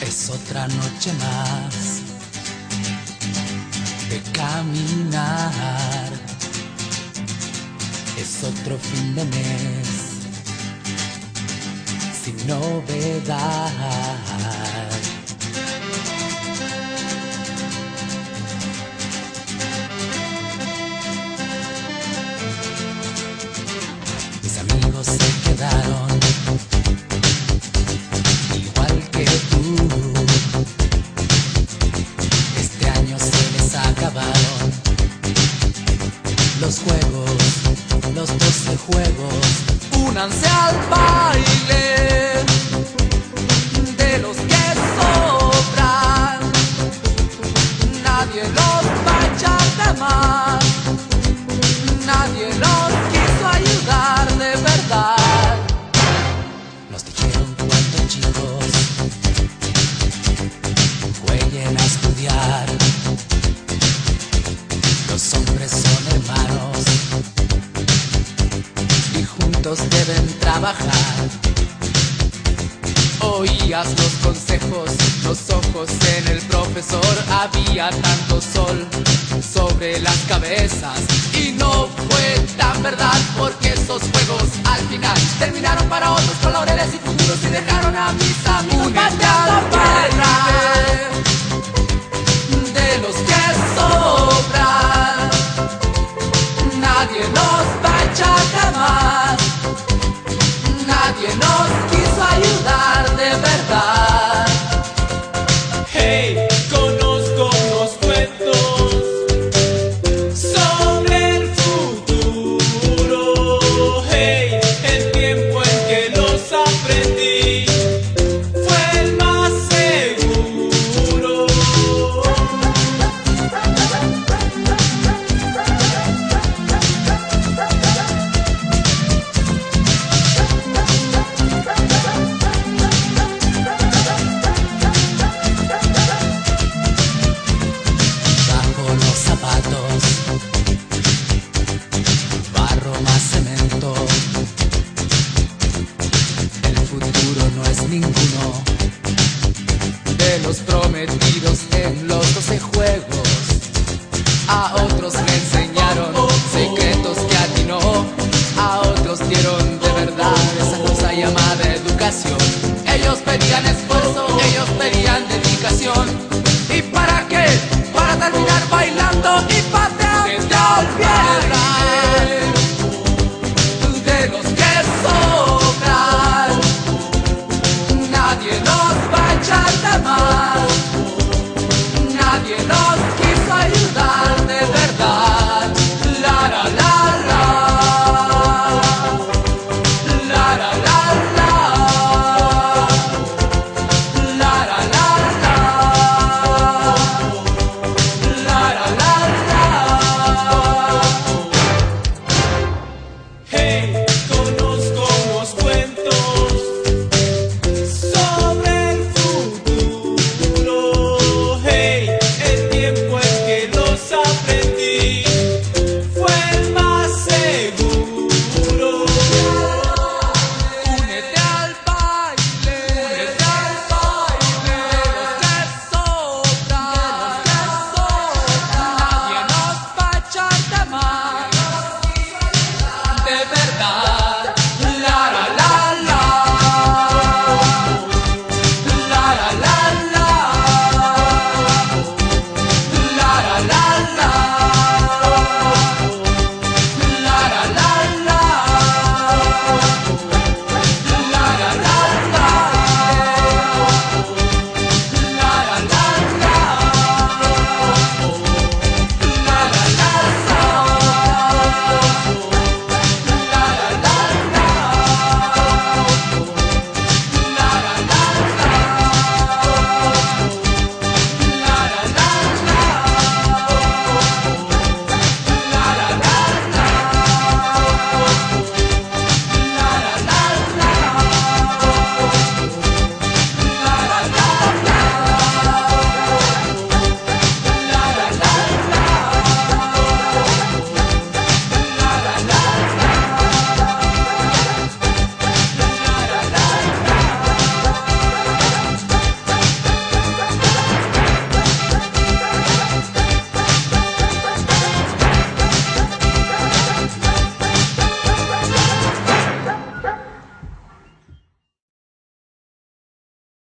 Es otra noche más de caminar. Es otro fin de mes sin novedad. juegos. Únanse al país. Oías los consejos, los ojos en el profesor, había tanto sol sobre las cabezas y no fue me enseñaron secretos que a ti no, a otros dieron de verdad esa cosa llamada educación. Ellos pedían esfuerzo, ellos pedían dedicación. 나